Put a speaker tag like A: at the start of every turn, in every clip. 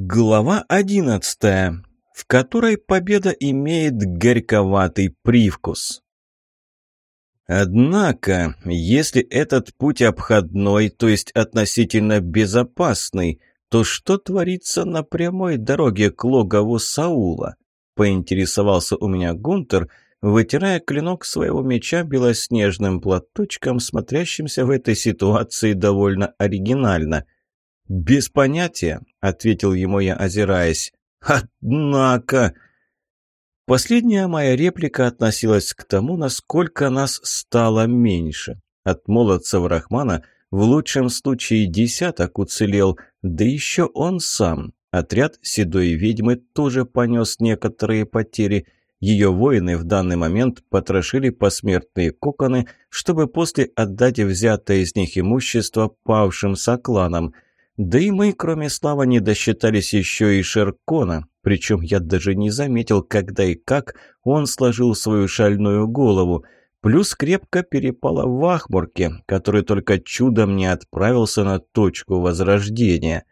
A: Глава 11, в которой победа имеет горьковатый привкус. Однако, если этот путь обходной, то есть относительно безопасный, то что творится на прямой дороге к логову Саула? Поинтересовался у меня Гунтер, вытирая клинок своего меча белоснежным платочком, смотрящимся в этой ситуации довольно оригинально – «Без понятия», — ответил ему я, озираясь. «Однако...» Последняя моя реплика относилась к тому, насколько нас стало меньше. От молодцев Рахмана в лучшем случае десяток уцелел, да еще он сам. Отряд седой ведьмы тоже понес некоторые потери. Ее воины в данный момент потрошили посмертные коконы, чтобы после отдать взятое из них имущество павшим сокланам – да и мы, кроме Слава, не досчитались еще и Шеркона, причем я даже не заметил, когда и как он сложил свою шальную голову. Плюс крепко перепало в Ахмурке, который только чудом не отправился на точку возрождения.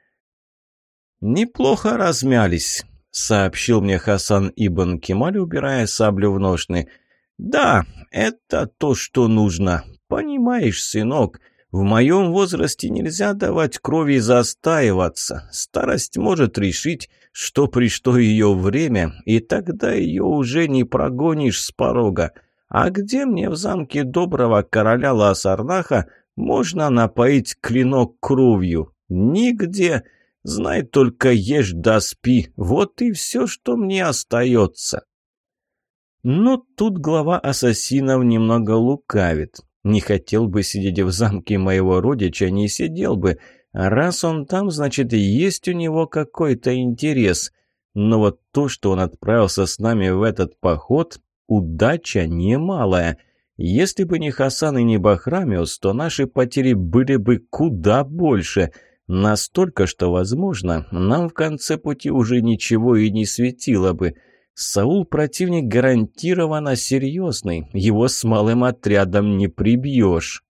A: «Неплохо размялись», — сообщил мне Хасан Ибн Кемаль, убирая саблю в ножны. «Да, это то, что нужно. Понимаешь, сынок». В моем возрасте нельзя давать крови застаиваться. Старость может решить, что пришло ее время, и тогда ее уже не прогонишь с порога. А где мне в замке доброго короля Ласарнаха можно напоить клинок кровью? Нигде. Знай только ешь да спи. Вот и все, что мне остается. Но тут глава ассасинов немного лукавит. Не хотел бы сидеть в замке моего родича, не сидел бы. А раз он там, значит, и есть у него какой-то интерес. Но вот то, что он отправился с нами в этот поход, удача немалая. Если бы не Хасан и не Бахрамиус, то наши потери были бы куда больше. Настолько, что, возможно, нам в конце пути уже ничего и не светило бы». Саул противник гарантированно серьезный, его с малым отрядом не прибьешь.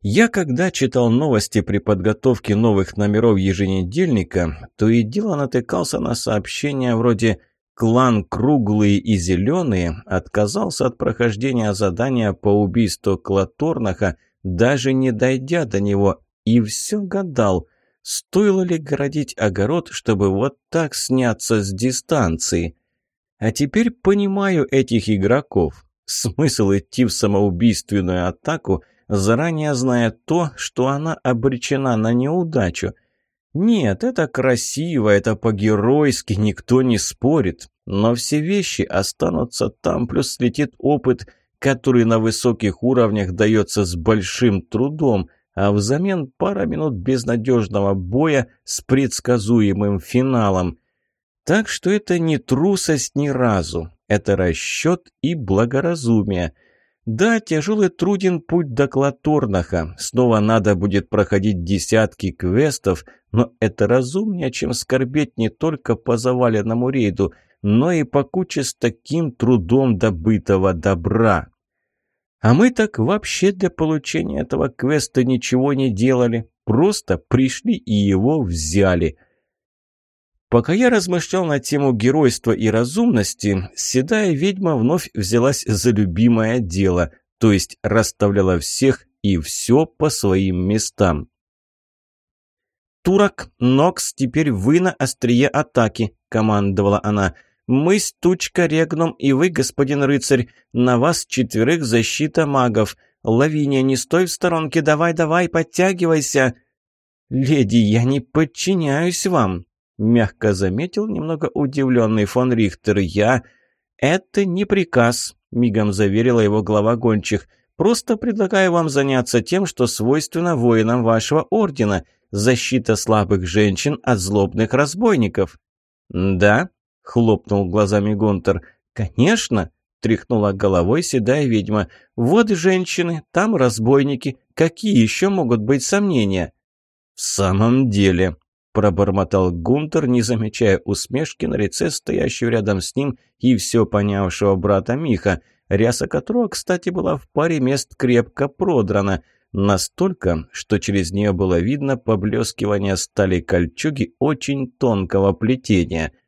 A: Я когда читал новости при подготовке новых номеров еженедельника, то и дело натыкался на сообщения вроде «Клан Круглые и Зеленые» отказался от прохождения задания по убийству Клаторнаха, даже не дойдя до него, и все гадал, Стоило ли городить огород, чтобы вот так сняться с дистанции? А теперь понимаю этих игроков. Смысл идти в самоубийственную атаку, заранее зная то, что она обречена на неудачу. Нет, это красиво, это по-геройски, никто не спорит. Но все вещи останутся там, плюс летит опыт, который на высоких уровнях дается с большим трудом – а взамен пара минут безнадежного боя с предсказуемым финалом. Так что это не трусость ни разу, это расчет и благоразумие. Да, тяжелый труден путь до Клаторнаха, снова надо будет проходить десятки квестов, но это разумнее, чем скорбеть не только по заваленному рейду, но и по куче с таким трудом добытого добра. А мы так вообще для получения этого квеста ничего не делали. Просто пришли и его взяли. Пока я размышлял на тему геройства и разумности, седая ведьма вновь взялась за любимое дело, то есть расставляла всех и все по своим местам. «Турок, Нокс, теперь вы на острие атаки», — командовала она. Мы с Тучка Регном и вы, господин рыцарь. На вас четверых защита магов. Лавиния, не стой в сторонке, давай-давай, подтягивайся!» «Леди, я не подчиняюсь вам», — мягко заметил немного удивленный фон Рихтер. «Я...» «Это не приказ», — мигом заверила его глава гончих. «Просто предлагаю вам заняться тем, что свойственно воинам вашего ордена — защита слабых женщин от злобных разбойников». «Да», — хлопнул глазами Гонтер. «Конечно!» — тряхнула головой седая ведьма. «Вот женщины, там разбойники. Какие еще могут быть сомнения?» «В самом деле!» — пробормотал Гунтер, не замечая усмешки на лице стоящего рядом с ним и все понявшего брата Миха, ряса которого, кстати, была в паре мест крепко продрана — Настолько, что через нее было видно поблескивание стали кольчуги очень тонкого плетения –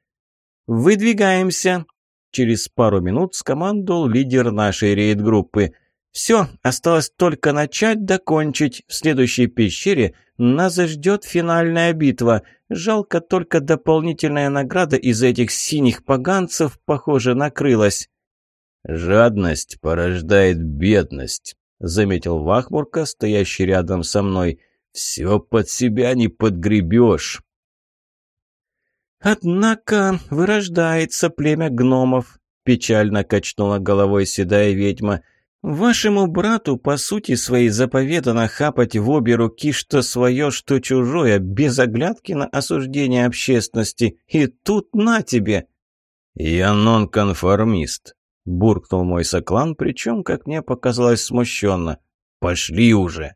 A: «Выдвигаемся!» Через пару минут скомандовал лидер нашей рейд-группы. «Все, осталось только начать докончить. В следующей пещере нас ждет финальная битва. Жалко только дополнительная награда из этих синих поганцев, похоже, накрылась».
B: «Жадность порождает бедность», — заметил Вахмурка, стоящий рядом со мной. «Все под себя не подгребешь».
A: «Однако вырождается племя гномов», – печально качнула головой седая ведьма. «Вашему брату, по сути своей, заповедано хапать в обе руки что свое, что чужое, без оглядки на осуждение общественности. И тут на тебе!»
B: «Я нонконформист», – буркнул мой соклан, причем, как мне показалось, смущенно. «Пошли уже!»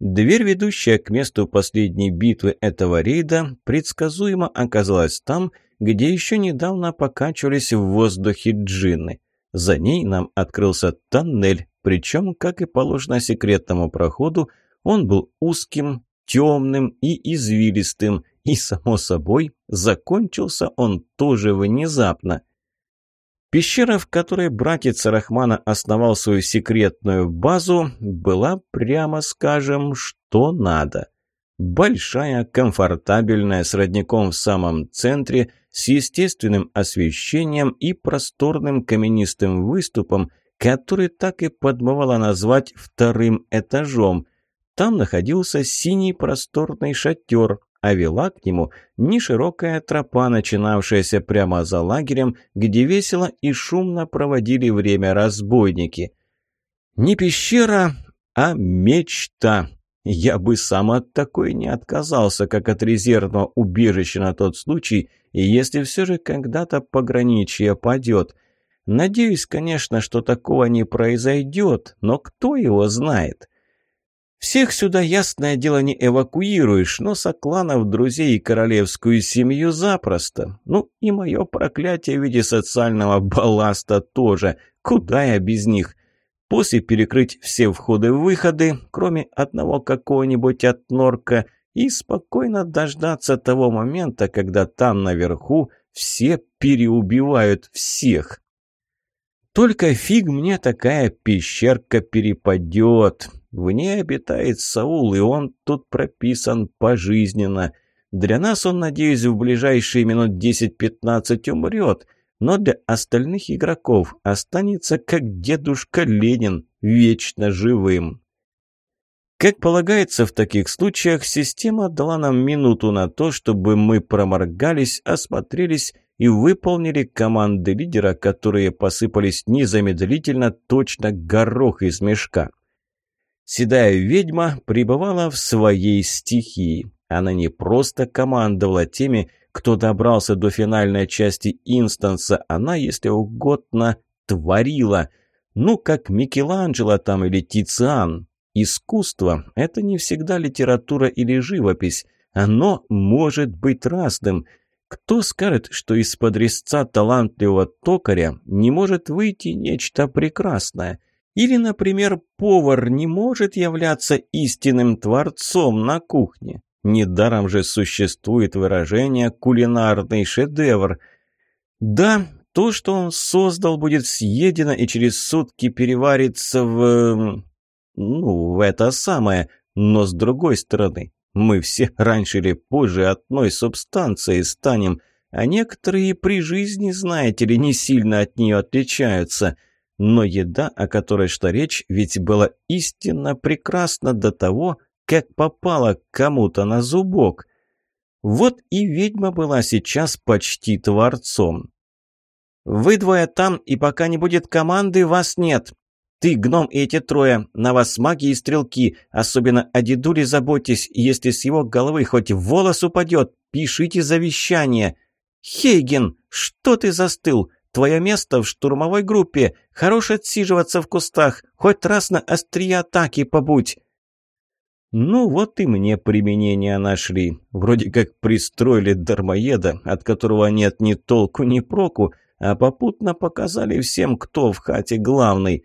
A: Дверь, ведущая к месту последней битвы этого рейда, предсказуемо оказалась там, где еще недавно покачивались в воздухе джинны. За ней нам открылся тоннель, причем, как и положено секретному проходу, он был узким, темным и извилистым, и, само собой, закончился он тоже внезапно. Пещера, в которой братец Рахмана основал свою секретную базу, была, прямо скажем, что надо. Большая, комфортабельная, с родником в самом центре, с естественным освещением и просторным каменистым выступом, который так и подмывало назвать вторым этажом. Там находился синий просторный шатер, а вела к нему неширокая тропа, начинавшаяся прямо за лагерем, где весело и шумно проводили время разбойники. Не пещера, а мечта. Я бы сам от такой не отказался, как от резервного убежища на тот случай, если все же когда-то пограничье падет. Надеюсь, конечно, что такого не произойдет, но кто его знает? Всех сюда, ясное дело, не эвакуируешь, но сокланов, друзей и королевскую семью запросто. Ну и мое проклятие в виде социального балласта тоже. Куда я без них? После перекрыть все входы-выходы, кроме одного какого-нибудь отнорка, и спокойно дождаться того момента, когда там наверху все переубивают всех. Только фиг мне такая пещерка перепадет. В ней обитает Саул, и он тут прописан пожизненно. Для нас он, надеюсь, в ближайшие минут 10-15 умрет, но для остальных игроков останется как дедушка Ленин, вечно живым. Как полагается в таких случаях, система дала нам минуту на то, чтобы мы проморгались, осмотрелись и выполнили команды лидера, которые посыпались незамедлительно, точно горох из мешка. Седая ведьма пребывала в своей стихии. Она не просто командовала теми, кто добрался до финальной части инстанса, она, если угодно, творила. Ну, как Микеланджело там или Тициан. Искусство – это не всегда литература или живопись. Оно может быть разным. Кто скажет, что из-под резца талантливого токаря не может выйти нечто прекрасное – или, например, повар не может являться истинным творцом на кухне. Недаром же существует выражение «кулинарный шедевр». Да, то, что он создал, будет съедено и через сутки переварится в... Эм, ну, в это самое. Но с другой стороны, мы все раньше или позже одной субстанцией станем, а некоторые при жизни, знаете ли, не сильно от нее отличаются – но еда, о которой шла речь, ведь была истинно прекрасна до того, как попала кому-то на зубок. Вот и ведьма была сейчас почти творцом. «Вы двое там, и пока не будет команды, вас нет. Ты, гном и эти трое, на вас маги и стрелки, особенно о дедуле заботьтесь, если с его головы хоть волос упадет, пишите завещание. Хейген, что ты застыл? Твое место в штурмовой группе. Хорош отсиживаться в кустах. Хоть раз на острие атаки побудь. Ну вот и мне применение нашли. Вроде как пристроили дармоеда, от которого нет ни толку, ни проку, а попутно показали всем, кто в хате главный.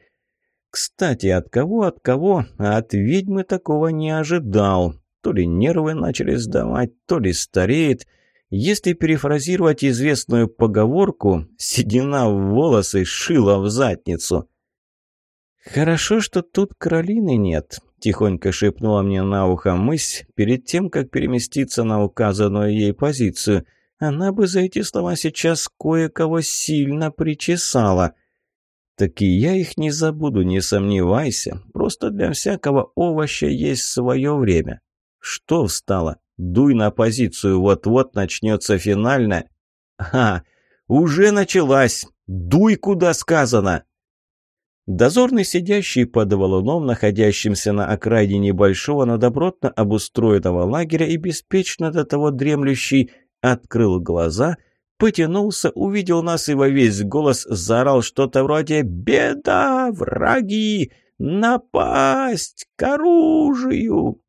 A: Кстати, от кого, от кого, а от ведьмы такого не ожидал. То ли нервы начали сдавать, то ли стареет. Если перефразировать известную поговорку «седина в волосы, шила в задницу». «Хорошо, что тут кролины нет», – тихонько шепнула мне на ухо мысь перед тем, как переместиться на указанную ей позицию. Она бы за эти слова сейчас кое-кого сильно причесала. «Так и я их не забуду, не сомневайся. Просто для всякого овоща есть свое время». «Что встало?» Дуй на позицию, вот-вот начнется финально. А, уже началась. Дуй, куда сказано. Дозорный, сидящий под валуном, находящимся на окраине небольшого, но добротно обустроенного лагеря и беспечно до того дремлющий, открыл глаза, потянулся, увидел нас и во весь голос заорал что-то вроде «Беда! Враги! Напасть! К оружию!»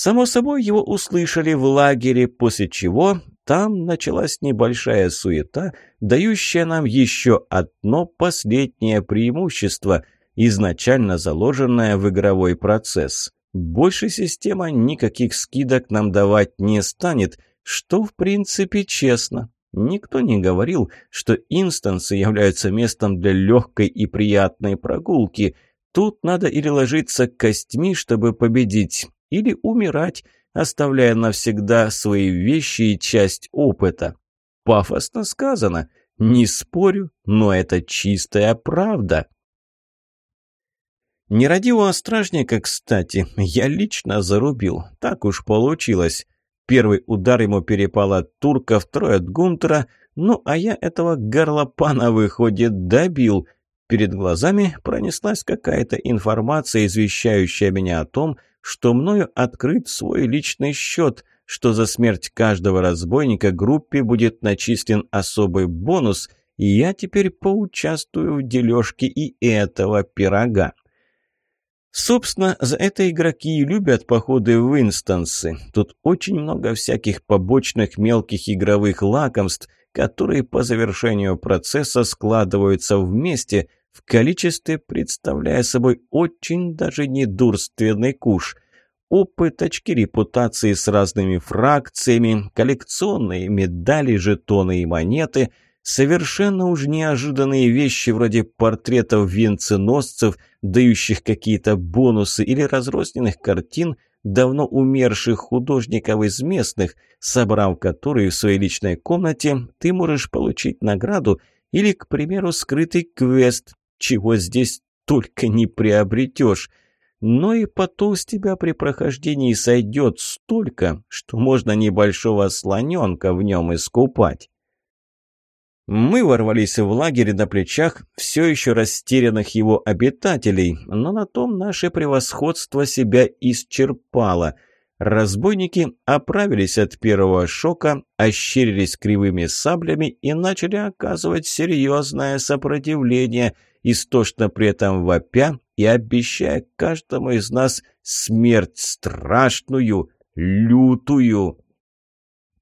A: Само собой, его услышали в лагере, после чего там началась небольшая суета, дающая нам еще одно последнее преимущество, изначально заложенное в игровой процесс. Больше система никаких скидок нам давать не станет, что в принципе честно. Никто не говорил, что инстансы являются местом для легкой и приятной прогулки. Тут надо или ложиться костьми, чтобы победить, или умирать, оставляя навсегда свои вещи и часть опыта. Пафосно сказано, не спорю, но это чистая правда. Нерадивого стражника, кстати, я лично зарубил, так уж получилось. Первый удар ему перепал от турка, второй от Гунтера, ну а я этого горлопана, выходит, добил. Перед глазами пронеслась какая-то информация, извещающая меня о том, что мною открыт свой личный счет, что за смерть каждого разбойника группе будет начислен особый бонус, и я теперь поучаствую в дележке и этого пирога. Собственно, за это игроки и любят походы в инстансы. Тут очень много всяких побочных мелких игровых лакомств, которые по завершению процесса складываются вместе, в количестве, представляя собой очень даже недурственный куш – опыточки, репутации с разными фракциями, коллекционные медали, жетоны и монеты, совершенно уж неожиданные вещи вроде портретов венценосцев, дающих какие-то бонусы или разрозненных картин давно умерших художников из местных, собрав которые в своей личной комнате, ты можешь получить награду или, к примеру, скрытый квест, чего здесь только не приобретешь. Но и потом с тебя при прохождении сойдет столько, что можно небольшого слоненка в нем искупать. Мы ворвались в лагерь на плечах все еще растерянных его обитателей, но на том наше превосходство себя исчерпало – Разбойники оправились от первого шока, ощерились кривыми саблями и начали оказывать серьезное сопротивление, истошно при этом вопя и обещая каждому из нас смерть страшную, лютую.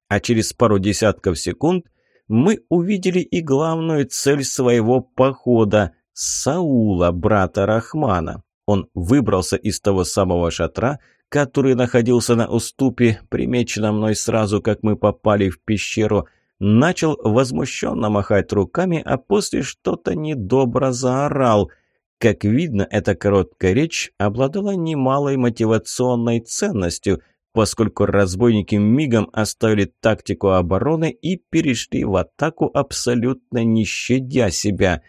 A: А через пару десятков секунд мы увидели и главную цель своего похода — Саула, брата Рахмана. Он выбрался из того самого шатра — который находился на уступе, примечено мной сразу, как мы попали в пещеру, начал возмущенно махать руками, а после что-то недобро заорал. Как видно, эта короткая речь обладала немалой мотивационной ценностью, поскольку разбойники мигом оставили тактику обороны и перешли в атаку, абсолютно не щадя себя.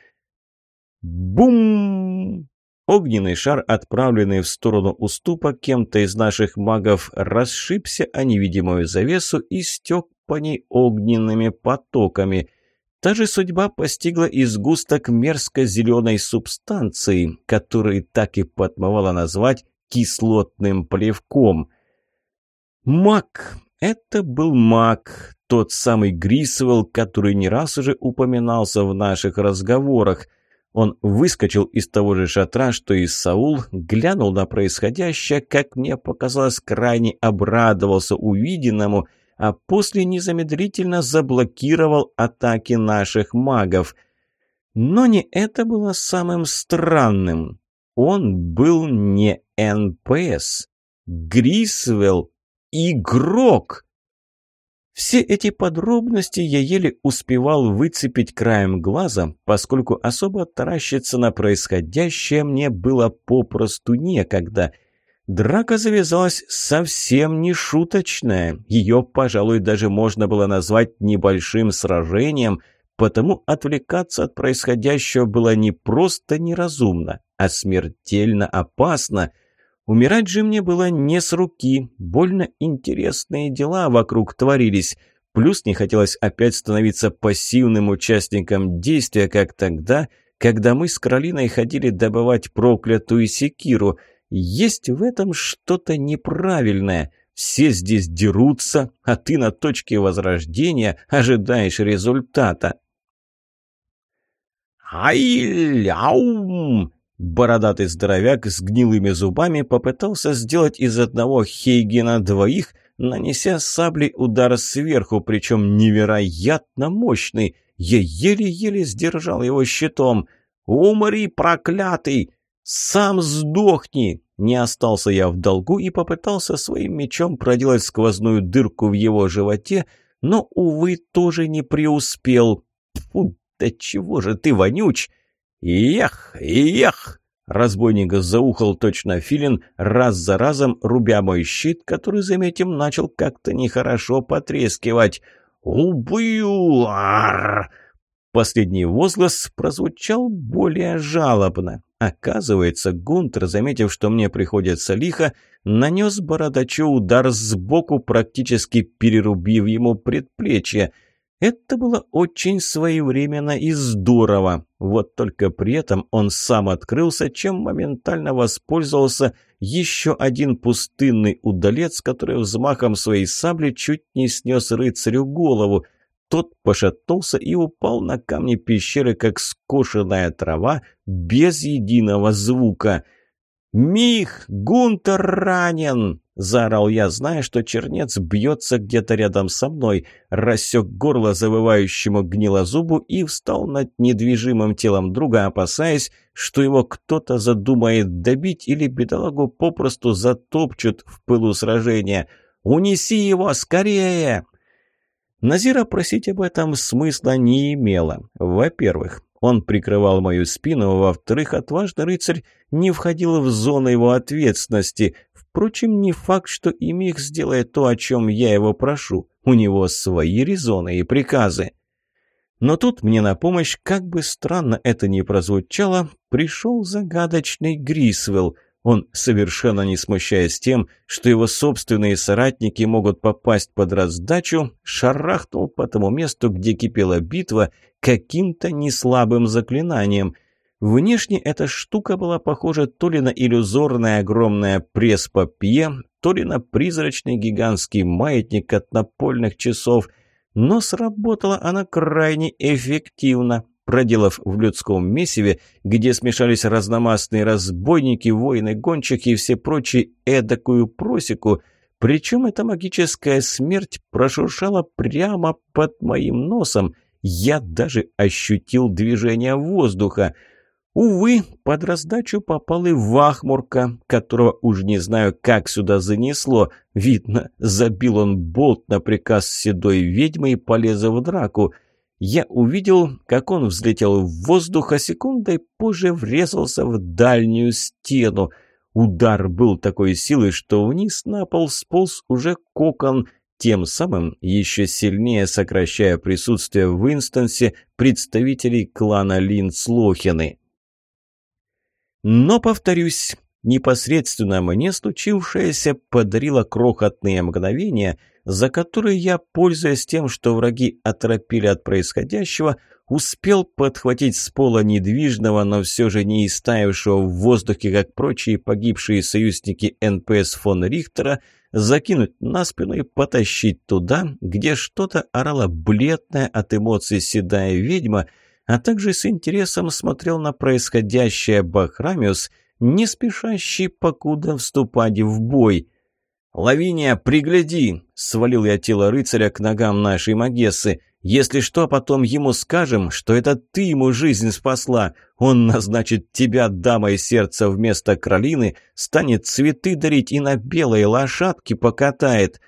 A: Бум! Огненный шар, отправленный в сторону уступа кем-то из наших магов, расшибся о невидимую завесу и стек по ней огненными потоками. Та же судьба постигла и сгусток мерзко-зеленой субстанции, который так и подмывало назвать кислотным плевком. Мак, Это был мак, тот самый Грисвелл, который не раз уже упоминался в наших разговорах – он выскочил из того же шатра, что и Саул, глянул на происходящее, как мне показалось, крайне обрадовался увиденному, а после незамедлительно заблокировал атаки наших магов. Но не это было самым странным. Он был не НПС. Грисвелл — игрок! Все эти подробности я еле успевал выцепить краем глаза, поскольку особо таращиться на происходящее мне было попросту некогда. Драка завязалась совсем не шуточная. Ее, пожалуй, даже можно было назвать небольшим сражением, потому отвлекаться от происходящего было не просто неразумно, а смертельно опасно – Умирать же мне было не с руки, больно интересные дела вокруг творились. Плюс не хотелось опять становиться пассивным участником действия, как тогда, когда мы с Кролиной ходили добывать проклятую секиру. Есть в этом что-то неправильное. Все здесь дерутся, а ты на точке возрождения ожидаешь результата. «Ай-ляум!» Бородатый здоровяк с гнилыми зубами попытался сделать из одного Хейгена двоих, нанеся саблей удар сверху, причем невероятно мощный. Я еле-еле сдержал его щитом. «Умри, проклятый! Сам сдохни!» Не остался я в долгу и попытался своим мечом проделать сквозную дырку в его животе, но, увы, тоже не преуспел. «Фу, да чего же ты вонюч!» «Ех! Ех!» Разбойник заухал точно филин, раз за разом рубя мой щит, который, заметим, начал как-то нехорошо потрескивать. «Убью! Арр!» Последний возглас прозвучал более жалобно. Оказывается, Гунтер, заметив, что мне приходится лихо, нанес бородачу удар сбоку, практически перерубив ему предплечье – это было очень своевременно и здорово. Вот только при этом он сам открылся, чем моментально воспользовался еще один пустынный удалец, который взмахом своей сабли чуть не снес рыцарю голову. Тот пошатнулся и упал на камни пещеры, как скошенная трава, без единого звука — «Мих! Гунтер ранен!» – заорал я, зная, что чернец бьется где-то рядом со мной, рассек горло завывающему гнилозубу и встал над недвижимым телом друга, опасаясь, что его кто-то задумает добить или бедолагу попросту затопчут в пылу сражения. «Унеси его скорее!» Назира просить об этом смысла не имела. Во-первых, он прикрывал мою спину, а во-вторых, отважный рыцарь не входил в зону его ответственности. Впрочем, не факт, что и Мих сделает то, о чем я его прошу. У него свои резоны и приказы. Но тут мне на помощь, как бы странно это ни прозвучало, пришел загадочный Грисвелл — он совершенно не смущаясь тем, что его собственные соратники могут попасть под раздачу, шарахнул по тому месту, где кипела битва, каким-то неслабым заклинанием. Внешне эта штука была похожа то ли на иллюзорное огромное пресс-папье, то ли на призрачный гигантский маятник от напольных часов, но сработала она крайне эффективно – проделав в людском месиве, где смешались разномастные разбойники, воины, гонщики и все прочие эдакую просеку, причем эта магическая смерть прошуршала прямо под моим носом. Я даже ощутил движение воздуха. Увы, под раздачу попал и Вахмурка, которого уж не знаю, как сюда занесло. Видно, забил он болт на приказ седой ведьмы и полез в драку — я увидел, как он взлетел в воздух, а секундой позже врезался в дальнюю стену. Удар был такой силы, что вниз на пол сполз уже кокон, тем самым еще сильнее сокращая присутствие в инстансе представителей клана Линцлохины. Но, повторюсь, непосредственно мне случившееся подарило крохотные мгновения – за которые я, пользуясь тем, что враги оторопели от происходящего, успел подхватить с пола недвижного, но все же не истаявшего в воздухе, как прочие погибшие союзники НПС фон Рихтера, закинуть на спину и потащить туда, где что-то орала бледная от эмоций седая ведьма, а также с интересом смотрел на происходящее Бахрамиус, не спешащий покуда вступать в бой – «Лавиния, пригляди!» – свалил я тело рыцаря к ногам нашей Магессы. «Если что, потом ему скажем, что это ты ему жизнь спасла. Он назначит тебя дамой сердца вместо кролины, станет цветы дарить и на белой лошадке покатает».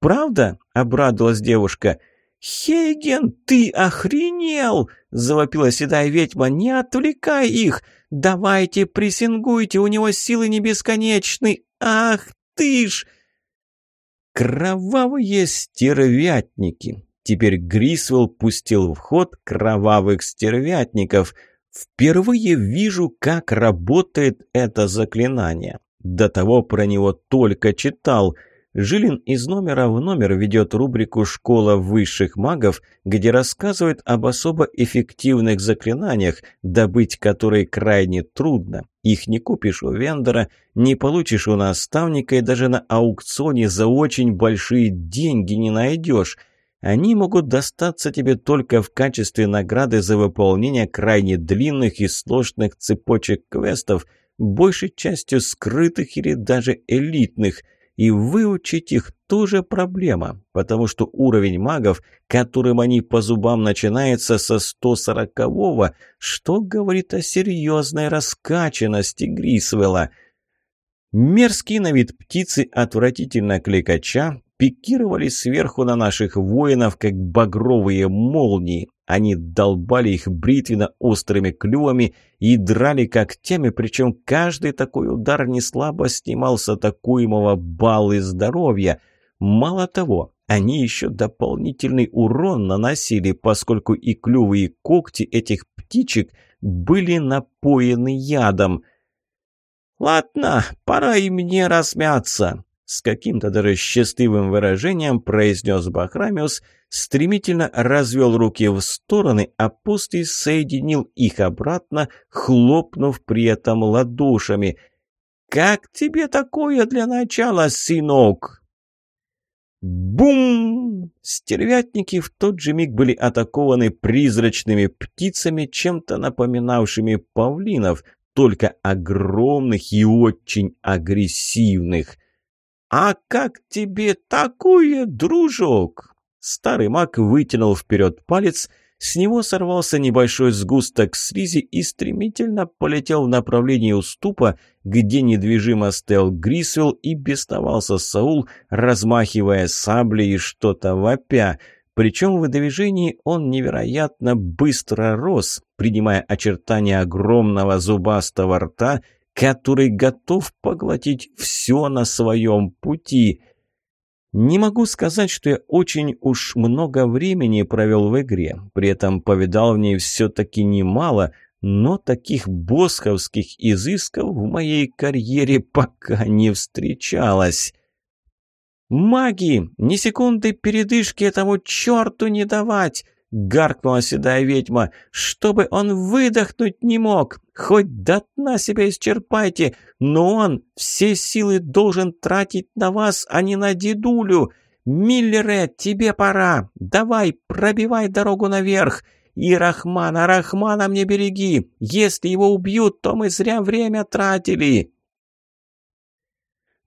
A: «Правда?» – обрадовалась девушка. «Хейген, ты охренел!» – завопила седая ведьма. «Не отвлекай их! Давайте, прессингуйте, у него силы не бесконечны! Ах ты ж!» Кровавые стервятники. Теперь Грисвелл пустил в ход кровавых стервятников. Впервые вижу, как работает это заклинание. До того про него только читал – Жилин из номера в номер ведет рубрику «Школа высших магов», где рассказывает об особо эффективных заклинаниях, добыть которые крайне трудно. Их не купишь у вендора, не получишь у наставника и даже на аукционе за очень большие деньги не найдешь. Они могут достаться тебе только в качестве награды за выполнение крайне длинных и сложных цепочек квестов, большей частью скрытых или даже элитных – и выучить их тоже проблема, потому что уровень магов, которым они по зубам начинается со 140-го, что говорит о серьезной раскачанности Грисвелла. Мерзкий на вид птицы, отвратительно кликача, пикировали сверху на наших воинов, как багровые молнии. Они долбали их бритвенно острыми клювами и драли когтями, причем каждый такой удар неслабо снимал с атакуемого баллы здоровья. Мало того, они еще дополнительный урон наносили, поскольку и клювы, и когти этих птичек были напоены ядом. «Ладно, пора и мне размяться», с каким-то даже счастливым выражением произнес Бахрамиус, стремительно развел руки в стороны, а после соединил их обратно, хлопнув при этом ладошами. «Как тебе такое для начала, сынок?» Бум! Стервятники в тот же миг были атакованы призрачными птицами, чем-то напоминавшими павлинов, только огромных и очень агрессивных. «А как тебе такое, дружок?» Старый маг вытянул вперед палец, с него сорвался небольшой сгусток слизи и стремительно полетел в направлении уступа, где недвижимо стоял Грисвелл и бесновался Саул, размахивая саблей и что-то вопя. Причем в движении он невероятно быстро рос, принимая очертания огромного зубастого рта – который готов поглотить все на своем пути. Не могу сказать, что я очень уж много времени провел в игре, при этом повидал в ней все-таки немало, но таких босковских изысков в моей карьере пока не встречалось. «Маги! Ни секунды передышки этому черту не давать! — гаркнула седая ведьма. «Чтобы он выдохнуть не мог! Хоть до дна себя исчерпайте, но он все силы должен тратить на вас, а не на дедулю! Миллере, тебе пора! Давай, пробивай дорогу наверх! И Рахмана, Рахмана мне береги! Если его убьют, то мы зря время тратили!»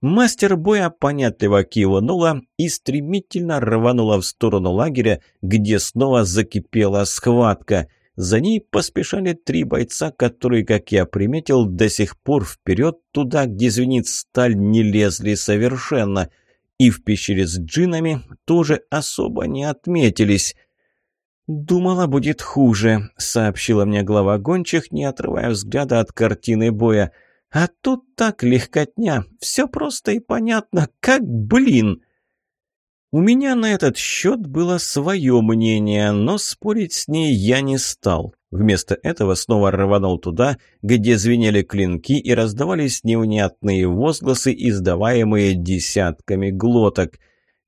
A: Мастер боя понятливо кивнула и стремительно рванула в сторону лагеря, где снова закипела схватка. За ней поспешали три бойца, которые, как я приметил, до сих пор вперед туда, где звенит сталь, не лезли совершенно. И в пещере с джинами тоже особо не отметились. «Думала, будет хуже», — сообщила мне глава гончих, не отрывая взгляда от картины боя — а тут так легкотня, все просто и понятно, как блин. У меня на этот счет было свое мнение, но спорить с ней я не стал. Вместо этого снова рванул туда, где звенели клинки и раздавались невнятные возгласы, издаваемые десятками глоток.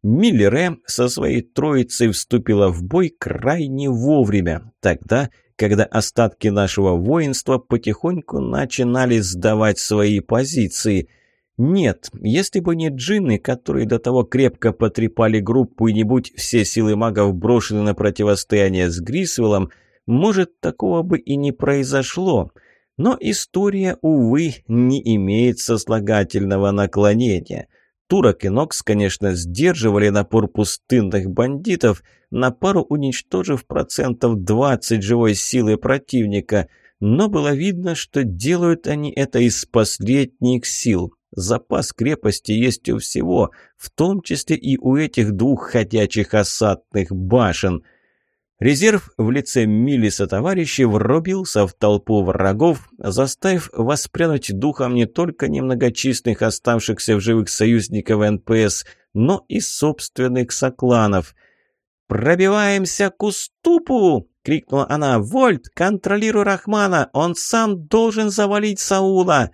A: Миллере со своей троицей вступила в бой крайне вовремя. Тогда когда остатки нашего воинства потихоньку начинали сдавать свои позиции. Нет, если бы не джинны, которые до того крепко потрепали группу и не будь все силы магов брошены на противостояние с Грисвеллом, может, такого бы и не произошло. Но история, увы, не имеет сослагательного наклонения – Турок и Нокс, конечно, сдерживали напор пустынных бандитов, на пару уничтожив процентов 20 живой силы противника, но было видно, что делают они это из последних сил. Запас крепости есть у всего, в том числе и у этих двух ходячих осадных башен – Резерв в лице Милиса товарищей врубился в толпу врагов, заставив воспрянуть духом не только немногочисленных оставшихся в живых союзников НПС, но и собственных сокланов. «Пробиваемся к уступу!» — крикнула она. «Вольт, контролируй Рахмана! Он сам должен завалить Саула!»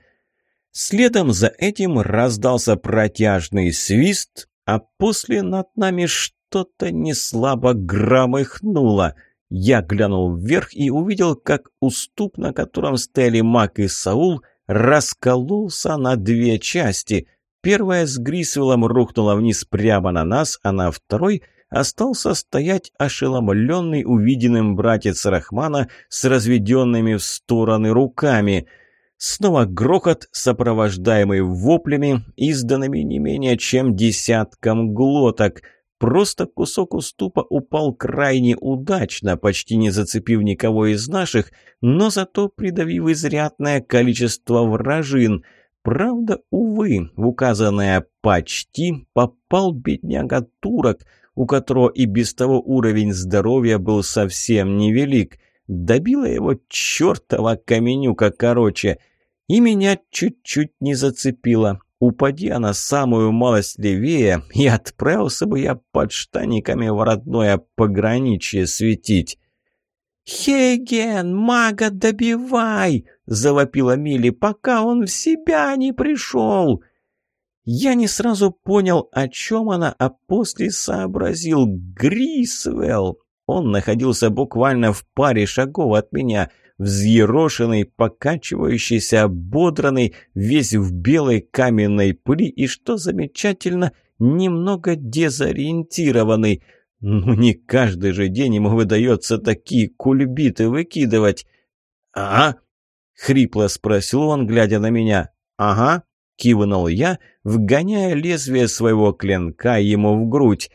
A: Следом за этим раздался протяжный свист, а после над нами что что-то неслабо громыхнуло. Я глянул вверх и увидел, как уступ, на котором стояли Мак и Саул, раскололся на две части. Первая с Грисвеллом рухнула вниз прямо на нас, а на второй — остался стоять ошеломленный увиденным братец Рахмана с разведенными в стороны руками. Снова грохот, сопровождаемый воплями, изданными не менее чем десятком глоток. Просто кусок уступа упал крайне удачно, почти не зацепив никого из наших, но зато придавив изрядное количество вражин. Правда, увы, в указанное «почти» попал бедняга турок, у которого и без того уровень здоровья был совсем невелик. Добила его чертова каменюка короче, и меня чуть-чуть не зацепила. Упади она самую малость левее, и отправился бы я под штаниками в родное пограничье светить. «Хейген, мага добивай!» — завопила Милли, пока он в себя не пришел. Я не сразу понял, о чем она, а после сообразил Грисвелл. Он находился буквально в паре шагов от меня — взъерошенный, покачивающийся, ободранный, весь в белой каменной пыли и, что замечательно, немного дезориентированный. Ну, не каждый же день ему выдается такие кульбиты выкидывать. «А?» — хрипло спросил он, глядя на меня. «Ага», — кивнул я, вгоняя лезвие своего клинка ему в грудь.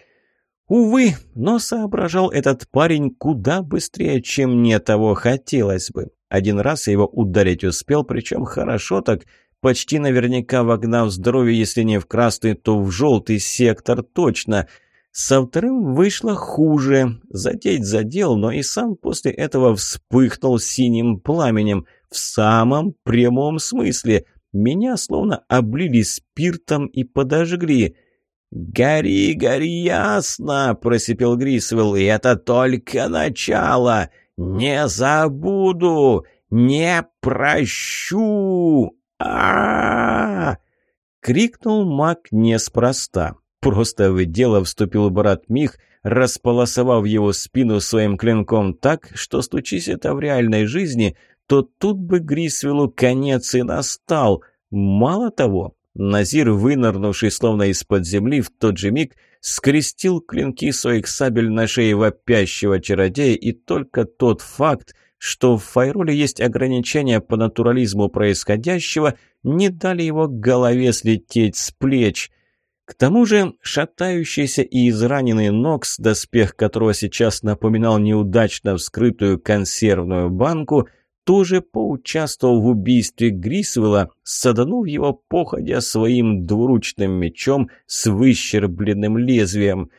A: Увы, но соображал этот парень куда быстрее, чем мне того хотелось бы. Один раз я его ударить успел, причем хорошо так, почти наверняка вогнав здоровье, если не в красный, то в желтый сектор точно. Со вторым вышло хуже. Задеть задел, но и сам после этого вспыхнул синим пламенем. В самом прямом смысле. Меня словно облили спиртом и подожгли. «Гори, гори ясно!» — просипел Грисвелл. «И это только начало! Не забуду! Не прощу!» а Крикнул маг неспроста. Просто в дело вступил брат Мих, располосовав его спину своим клинком так, что стучись это в реальной жизни, то тут бы Грисвеллу конец и настал. Мало того, Назир, вынырнувший словно из-под земли, в тот же миг скрестил клинки своих сабель на шее вопящего чародея, и только тот факт, что в Файроле есть ограничения по натурализму происходящего, не дали его голове слететь с плеч. К тому же шатающийся и израненный Нокс, доспех которого сейчас напоминал неудачно вскрытую консервную банку – тоже поучаствовал в убийстве Грисвелла, саданув его походя своим двуручным мечом с выщербленным лезвием.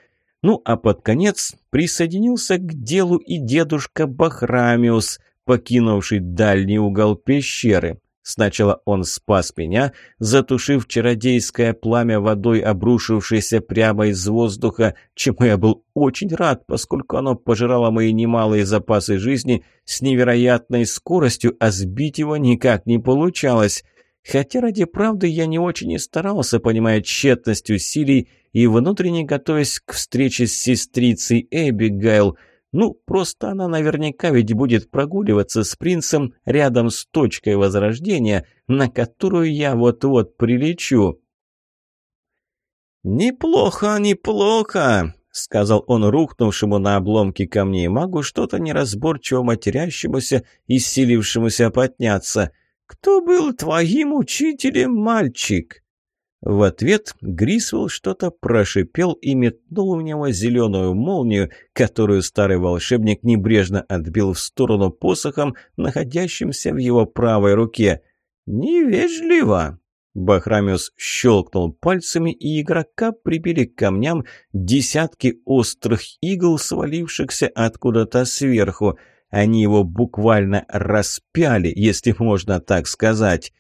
A: Ну а под конец присоединился к делу и дедушка Бахрамиус, покинувший дальний угол пещеры. Сначала он спас меня, затушив чародейское пламя водой, обрушившееся прямо из воздуха, чему я был очень рад, поскольку оно пожирало мои немалые запасы жизни с невероятной скоростью, а сбить его никак не получалось. Хотя, ради правды, я не очень и старался, понимая тщетность усилий и внутренне готовясь к встрече с сестрицей Эбигейл. – ну, просто она наверняка ведь будет прогуливаться с принцем рядом с точкой возрождения, на которую я вот-вот прилечу». «Неплохо, неплохо!» — сказал он рухнувшему на обломке камней магу, что-то неразборчиво матерящемуся и силившемуся подняться. «Кто был твоим учителем, мальчик?» В ответ Грисвелл что-то прошипел и метнул в него зеленую молнию, которую старый волшебник небрежно отбил в сторону посохом, находящимся в его правой руке. «Невежливо!» Бахрамиус щелкнул пальцами, и игрока прибили к камням десятки острых игл, свалившихся откуда-то сверху. Они его буквально распяли, если можно так сказать.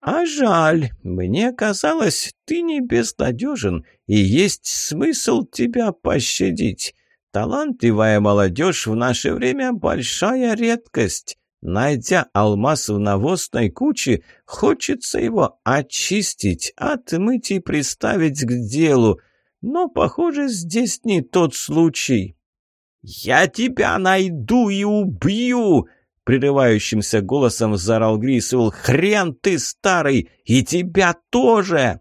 A: «А жаль, мне казалось, ты не безнадежен, и есть смысл тебя пощадить. Талантливая молодежь в наше время большая редкость. Найдя алмаз в навозной куче, хочется его очистить, отмыть и приставить к делу. Но, похоже, здесь не тот случай». «Я тебя найду и убью!» Прерывающимся голосом заорал Грисуэлл. «Хрен ты, старый! И тебя тоже!»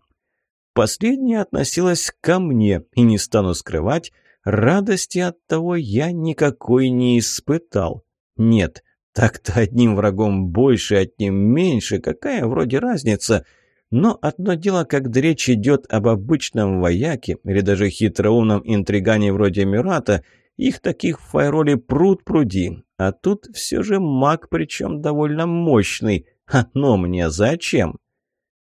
A: Последняя относилась ко мне, и не стану скрывать, радости от того я никакой не испытал. Нет, так-то одним врагом больше, одним меньше, какая вроде разница. Но одно дело, когда речь идет об обычном вояке или даже хитроумном интригане вроде Мюрата, их таких в файроле пруд-пруди. А тут все же маг, причем довольно мощный. Оно мне зачем?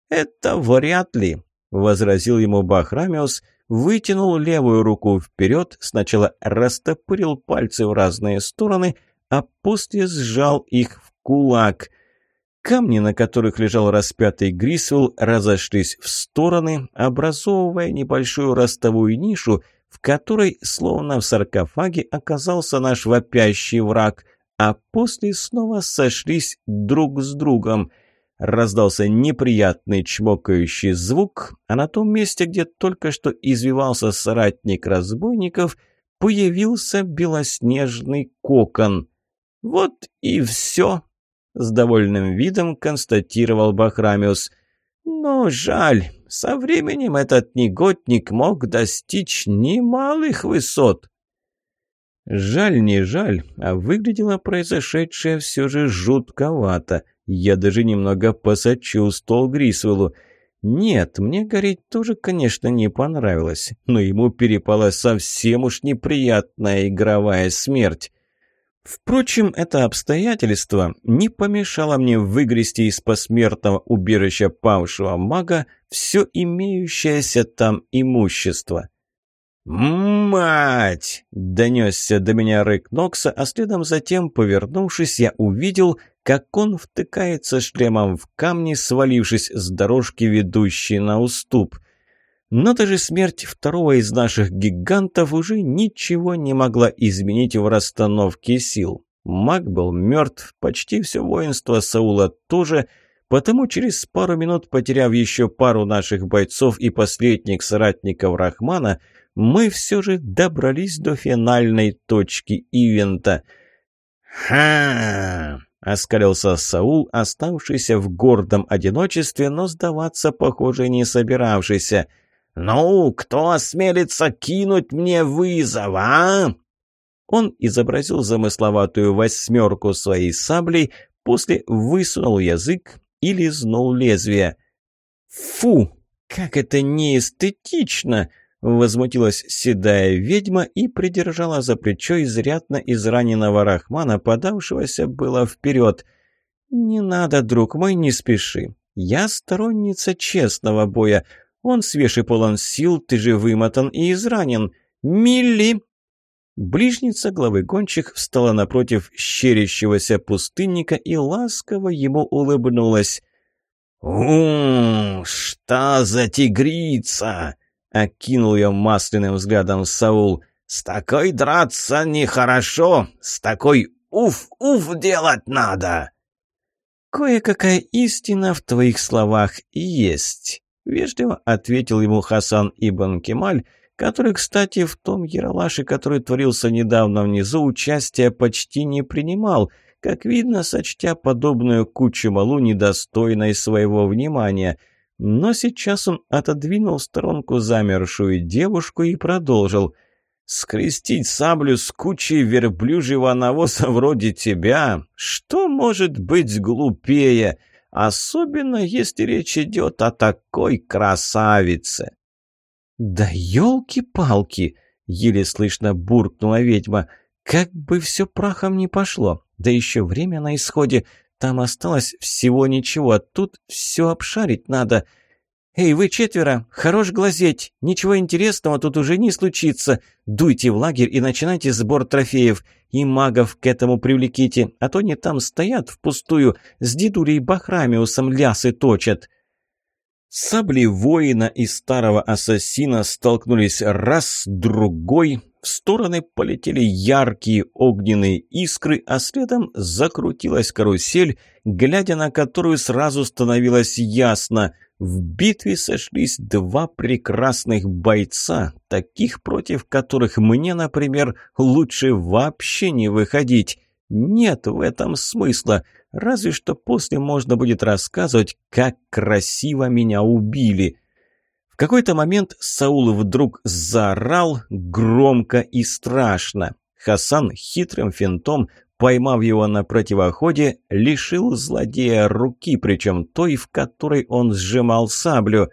A: Это вряд ли, возразил ему Бахрамиус, вытянул левую руку вперед, сначала растопырил пальцы в разные стороны, а после сжал их в кулак. Камни, на которых лежал распятый Грисвелл, разошлись в стороны, образовывая небольшую ростовую нишу — в которой, словно в саркофаге, оказался наш вопящий враг, а после снова сошлись друг с другом. Раздался неприятный чмокающий звук, а на том месте, где только что извивался соратник разбойников, появился белоснежный кокон. «Вот и все!» — с довольным видом констатировал Бахрамиус. Но жаль!» Со временем этот негодник мог достичь немалых высот. Жаль, не жаль, а выглядело произошедшее все же жутковато. Я даже немного посочувствовал Грисвеллу. Нет, мне гореть тоже, конечно, не понравилось, но ему перепала совсем уж неприятная игровая смерть. Впрочем, это обстоятельство не помешало мне выгрести из посмертного убежища павшего мага все имеющееся там имущество. «Мать!» — донесся до меня рык Нокса, а следом затем, повернувшись, я увидел, как он втыкается шлемом в камни, свалившись с дорожки, ведущей на уступ. Но даже смерть второго из наших гигантов уже ничего не могла изменить в расстановке сил. Маг был мертв, почти все воинство Саула тоже — Потому через пару минут, потеряв еще пару наших бойцов и последних соратников Рахмана, мы все же добрались до финальной точки ивента. «Ха!» — оскалился Саул, оставшийся в гордом одиночестве, но сдаваться, похоже, не собиравшийся. «Ну, кто осмелится кинуть мне вызов, а?» Он изобразил замысловатую восьмерку своей саблей, после высунул язык, и лизнул лезвие. «Фу! Как это неэстетично!» — возмутилась седая ведьма и придержала за плечо изрядно израненного Рахмана, подавшегося было вперед. «Не надо, друг мой, не спеши. Я сторонница честного боя. Он свеж и полон сил, ты же вымотан и изранен. Милли!» Ближница главы гончих встала напротив щерящегося пустынника и ласково ему улыбнулась. «У, что за тигрица!» — окинул ее масляным взглядом Саул. «С такой драться нехорошо, с такой уф-уф делать надо!» «Кое-какая истина в твоих словах есть», — вежливо ответил ему Хасан Ибн Кемаль, — который, кстати, в том яролаше, который творился недавно внизу, участия почти не принимал, как видно, сочтя подобную кучу малу недостойной своего внимания. Но сейчас он отодвинул в сторонку замершую девушку и продолжил. «Скрестить саблю с кучей верблюжьего навоза вроде тебя? Что может быть глупее?» особенно если речь идет о такой красавице. «Да елки-палки!» — еле слышно буркнула ведьма. «Как бы все прахом не пошло! Да еще время на исходе! Там осталось всего ничего, а тут все обшарить надо!» «Эй, вы четверо! Хорош глазеть! Ничего интересного тут уже не случится! Дуйте в лагерь и начинайте сбор трофеев! И магов к этому привлеките, а то они там стоят впустую, с дедулей Бахрамиусом лясы точат!» Сабли воина и старого ассасина столкнулись раз, другой. В стороны полетели яркие огненные искры, а следом закрутилась карусель, глядя на которую сразу становилось ясно. В битве сошлись два прекрасных бойца, таких против которых мне, например, лучше вообще не выходить. Нет в этом смысла. Разве что после можно будет рассказывать, как красиво меня убили. В какой-то момент Саул вдруг заорал громко и страшно. Хасан хитрым финтом, поймав его на противоходе, лишил злодея руки, причем той, в которой он сжимал саблю.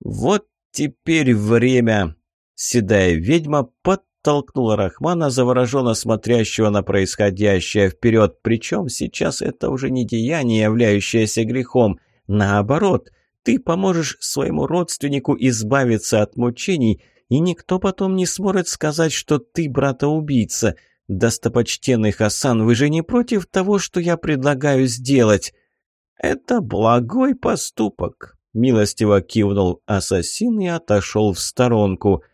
A: «Вот теперь время!» Седая ведьма под оттолкнула Рахмана, завороженно смотрящего на происходящее вперед. Причем сейчас это уже не деяние, являющееся грехом. Наоборот, ты поможешь своему родственнику избавиться от мучений, и никто потом не сможет сказать, что ты брата-убийца. «Достопочтенный Хасан, вы же не против того, что я предлагаю сделать?» «Это благой поступок», — милостиво кивнул ассасин и отошел в сторонку —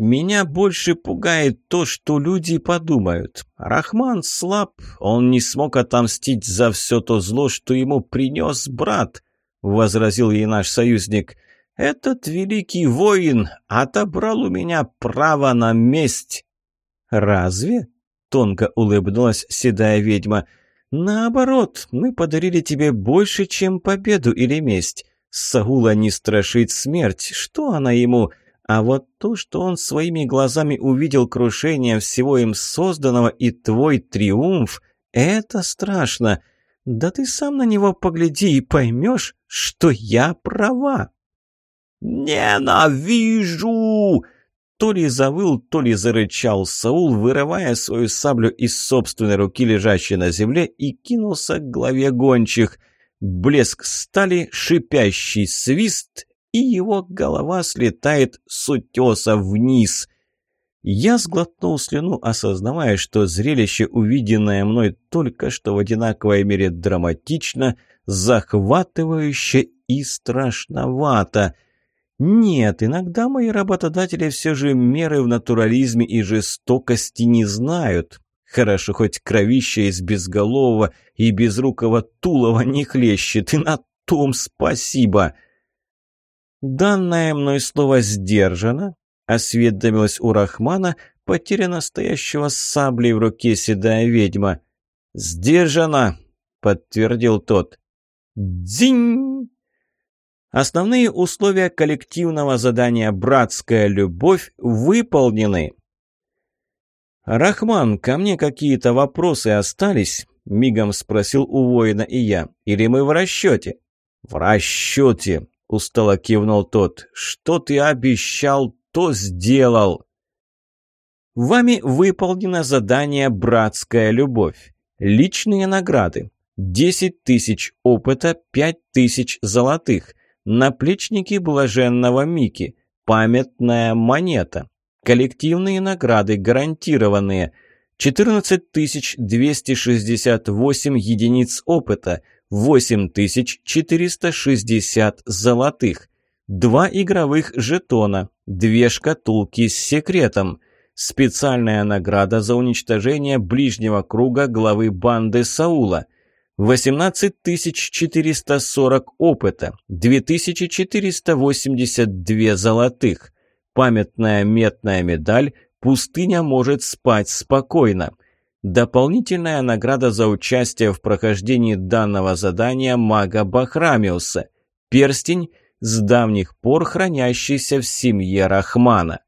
A: меня больше пугает то, что люди подумают. Рахман слаб, он не смог отомстить за все то зло, что ему принес брат, — возразил ей наш союзник. Этот великий воин отобрал у меня право на месть. Разве? — тонко улыбнулась седая ведьма. Наоборот, мы подарили тебе больше, чем победу или месть. Саула не страшит смерть, что она ему... А вот то, что он своими глазами увидел крушение всего им созданного и твой триумф, это страшно. Да ты сам на него погляди и поймешь, что я права. «Ненавижу!» То ли завыл, то ли зарычал Саул, вырывая свою саблю из собственной руки, лежащей на земле, и кинулся к главе гончих. Блеск стали, шипящий свист — и его голова слетает с утеса вниз. Я сглотнул слюну, осознавая, что зрелище, увиденное мной только что в одинаковой мере драматично, захватывающе и страшновато. Нет, иногда мои работодатели все же меры в натурализме и жестокости не знают. Хорошо, хоть кровище из безголового и безрукого тулова не хлещет, и на том спасибо. «Данное мной слово сдержано», а — осведомилась у Рахмана, потеря стоящего с саблей в руке седая ведьма. «Сдержано», — подтвердил тот. «Дзинь!» Основные условия коллективного задания «Братская любовь» выполнены. «Рахман, ко мне какие-то вопросы остались?» – мигом спросил у воина и я. «Или мы в расчете?» «В расчете!» — устало кивнул тот. «Что ты обещал, то сделал!» «Вами выполнено задание «Братская любовь». Личные награды. 10 тысяч опыта, пять тысяч золотых. Наплечники блаженного Мики. Памятная монета. Коллективные награды гарантированные. 14 268 единиц опыта – 8460 золотых, два игровых жетона, две шкатулки с секретом, специальная награда за уничтожение ближнего круга главы банды Саула, 18440 опыта, 2482 золотых, памятная метная медаль «Пустыня может спать спокойно», Дополнительная награда за участие в прохождении данного задания мага Бахрамиуса. Перстень, с давних пор хранящийся в семье Рахмана.